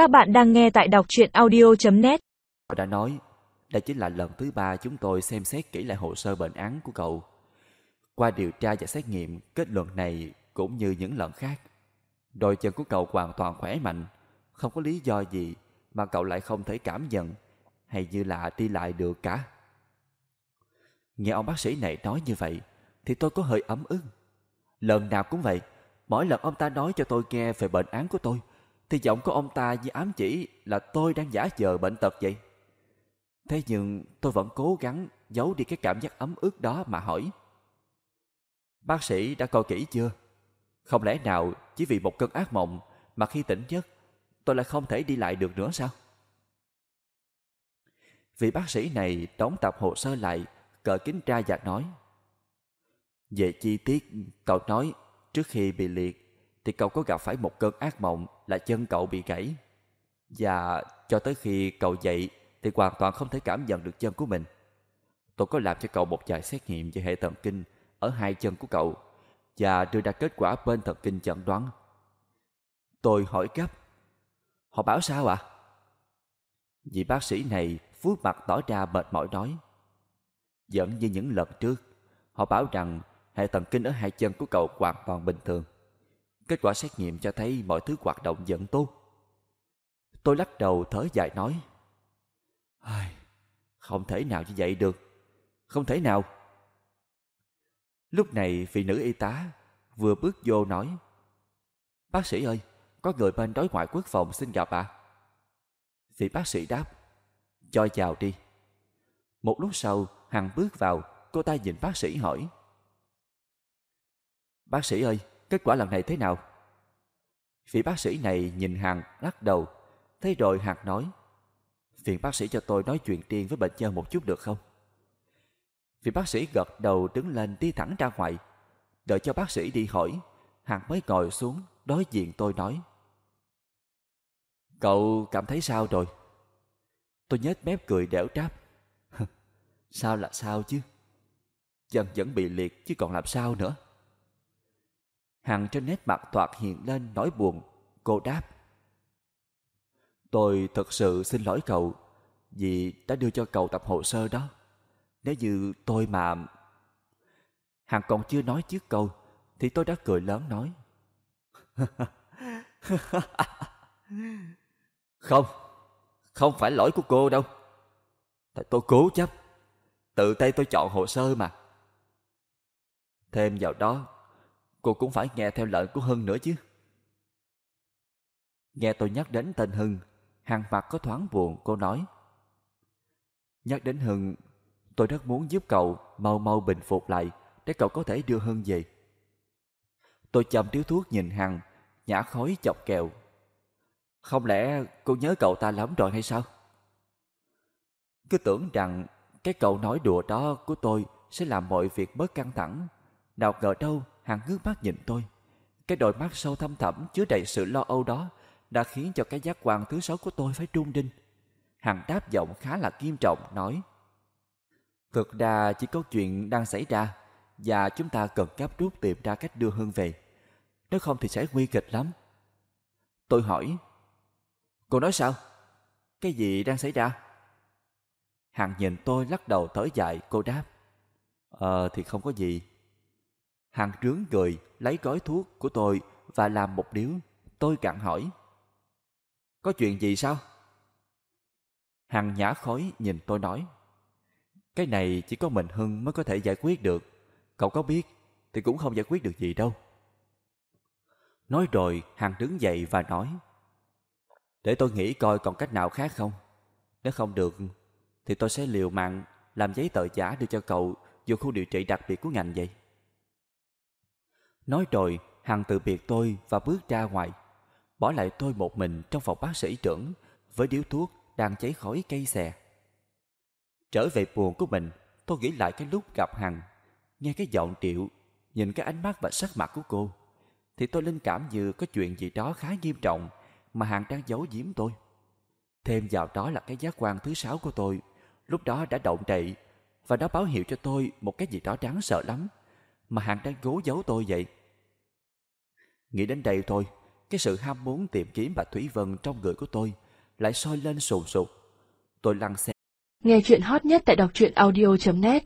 Các bạn đang nghe tại đọc truyện audio.net đã nói, đây chính là lần thứ ba chúng tôi xem xét kỹ lại hồ sơ bệnh án của cậu. Qua điều tra và xét nghiệm, kết luận này cũng như những lần khác. Đôi chân của cậu hoàn toàn khỏe mạnh, không có lý do gì mà cậu lại không thể cảm nhận hay như là đi lại được cả. Nghe ông bác sĩ này nói như vậy thì tôi có hơi ấm ức. Lần nào cũng vậy, mỗi lần ông ta nói cho tôi nghe về bệnh án của tôi thì giọng của ông ta như ám chỉ là tôi đang giả vờ bệnh tật vậy. Thế nhưng tôi vẫn cố gắng giấu đi cái cảm giác ấm ức đó mà hỏi. Bác sĩ đã coi kỹ chưa? Không lẽ nào chỉ vì một cơn ác mộng mà khi tỉnh giấc tôi lại không thể đi lại được nữa sao? Vị bác sĩ này đóng tập hồ sơ lại, cởi kính ra và nói. Về chi tiết, cậu nói trước khi bị liệt thì cậu có gặp phải một cơn ác mộng là chân cậu bị gãy. Và cho tới khi cậu dậy thì hoàn toàn không thể cảm nhận được chân của mình. Tôi có làm cho cậu một vài xét nghiệm về hệ thần kinh ở hai chân của cậu và đưa ra kết quả bên thần kinh chẩn đoán. Tôi hỏi gấp. Họ bảo sao ạ? À? Vị bác sĩ này vuốt mặt tỏ ra mệt mỏi nói. Vẫn như những lần trước, họ bảo rằng hệ thần kinh ở hai chân của cậu hoàn toàn bình thường. Kết quả xét nghiệm cho thấy mọi thứ hoạt động vẫn tốt. Tôi lắc đầu thở dài nói. Không thể nào như vậy được. Không thể nào. Lúc này vị nữ y tá vừa bước vô nói. Bác sĩ ơi, có người bên đối ngoại quốc phòng xin gặp ạ. À? Vị bác sĩ đáp. Cho chào đi. Một lúc sau, Hằng bước vào, cô ta nhìn bác sĩ hỏi. Bác sĩ ơi, kết quả lần này thế nào? Vị bác sĩ này nhìn Hằng lắc đầu, thấy rồi Hằng nói. Phiền bác sĩ cho tôi nói chuyện riêng với bệnh nhân một chút được không? Vị bác sĩ gật đầu đứng lên đi thẳng ra ngoài. Đợi cho bác sĩ đi hỏi, Hằng mới ngồi xuống đối diện tôi nói. Cậu cảm thấy sao rồi? Tôi nhếch mép cười đẻo tráp. sao là sao chứ? Chân vẫn bị liệt chứ còn làm sao nữa? Hằng trên nét mặt toạt hiện lên nỗi buồn. Cô đáp. Tôi thật sự xin lỗi cậu vì đã đưa cho cậu tập hồ sơ đó. Nếu như tôi mà... Hằng còn chưa nói trước câu thì tôi đã cười lớn nói. không, không phải lỗi của cô đâu. Tại tôi cố chấp. Tự tay tôi chọn hồ sơ mà. Thêm vào đó, cô cũng phải nghe theo lời của Hưng nữa chứ. Nghe tôi nhắc đến tên Hưng, hàng mặt có thoáng buồn, cô nói. Nhắc đến Hưng, tôi rất muốn giúp cậu mau mau bình phục lại để cậu có thể đưa Hưng về. Tôi chầm điếu thuốc nhìn Hằng, nhả khói chọc kẹo. Không lẽ cô nhớ cậu ta lắm rồi hay sao? Cứ tưởng rằng cái cậu nói đùa đó của tôi sẽ làm mọi việc bớt căng thẳng. Nào ngờ đâu hắn ngước mắt nhìn tôi. Cái đôi mắt sâu thăm thẳm chứa đầy sự lo âu đó đã khiến cho cái giác quan thứ sáu của tôi phải trung đinh. Hắn đáp giọng khá là nghiêm trọng nói Thực ra chỉ có chuyện đang xảy ra và chúng ta cần gấp rút tìm ra cách đưa Hương về. Nếu không thì sẽ nguy kịch lắm. Tôi hỏi Cô nói sao? Cái gì đang xảy ra? Hằng nhìn tôi lắc đầu thở dài, cô đáp Ờ thì không có gì. Hàng trướng cười, lấy gói thuốc của tôi và làm một điếu. Tôi cặn hỏi có chuyện gì sao? Hằng nhả khói nhìn tôi nói. Cái này chỉ có mình Hưng mới có thể giải quyết được. Cậu có biết thì cũng không giải quyết được gì đâu. Nói rồi Hằng đứng dậy và nói. Để tôi nghĩ coi còn cách nào khác không. Nếu không được thì tôi sẽ liều mạng làm giấy tờ giả đưa cho cậu vô khu điều trị đặc biệt của ngành vậy. Nói rồi Hằng từ biệt tôi và bước ra ngoài bỏ lại tôi một mình trong phòng bác sĩ trưởng với điếu thuốc đang cháy khói cây xè. Trở về buồn của mình, tôi nghĩ lại cái lúc gặp Hằng, nghe cái giọng điệu, nhìn cái ánh mắt và sắc mặt của cô, thì tôi linh cảm như có chuyện gì đó khá nghiêm trọng mà Hằng đang giấu giếm tôi. Thêm vào đó là cái giác quan thứ sáu của tôi, lúc đó đã động đậy và nó báo hiệu cho tôi một cái gì đó đáng sợ lắm mà Hằng đang cố giấu tôi vậy. Nghĩ đến đây thôi, cái sự ham muốn tìm kiếm bà Thúy Vân trong người của tôi lại soi lên sụp sụp. Tôi lăn xe. Nghe chuyện hot nhất tại đọc truyện audio.net